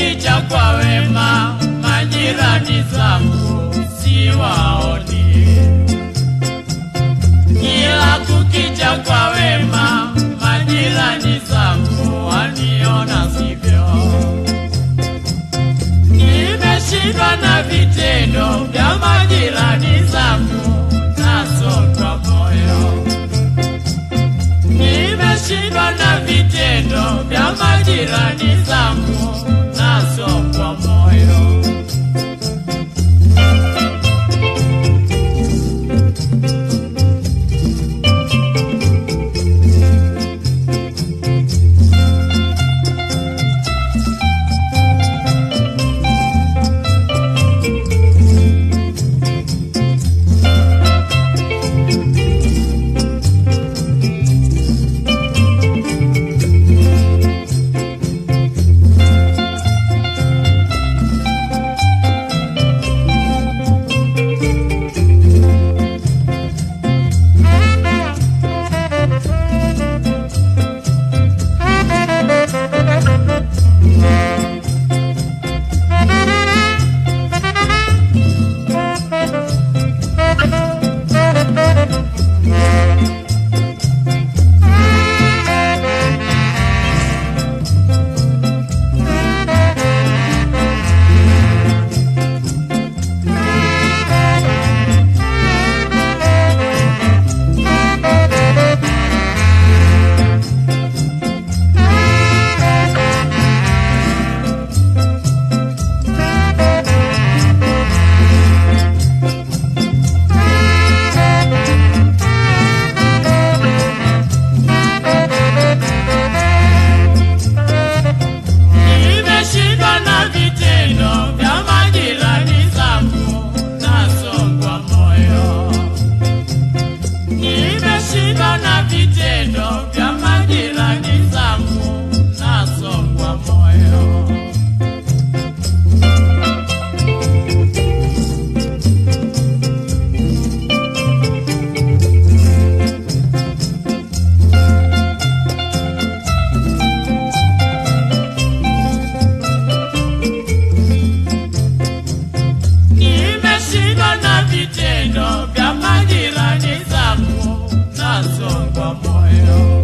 kukicha kwa wema, majirani zangu siwaoni. Kila kukicha kwa wema, majirani zangu waniona sivyo. Nimeshindwa na vitendo vya majirani zangu, nasotwa moyo. Nimeshindwa na vitendo vya majirani zangu, Nikiona vitendo vya majirani zangu nasongwa moyo.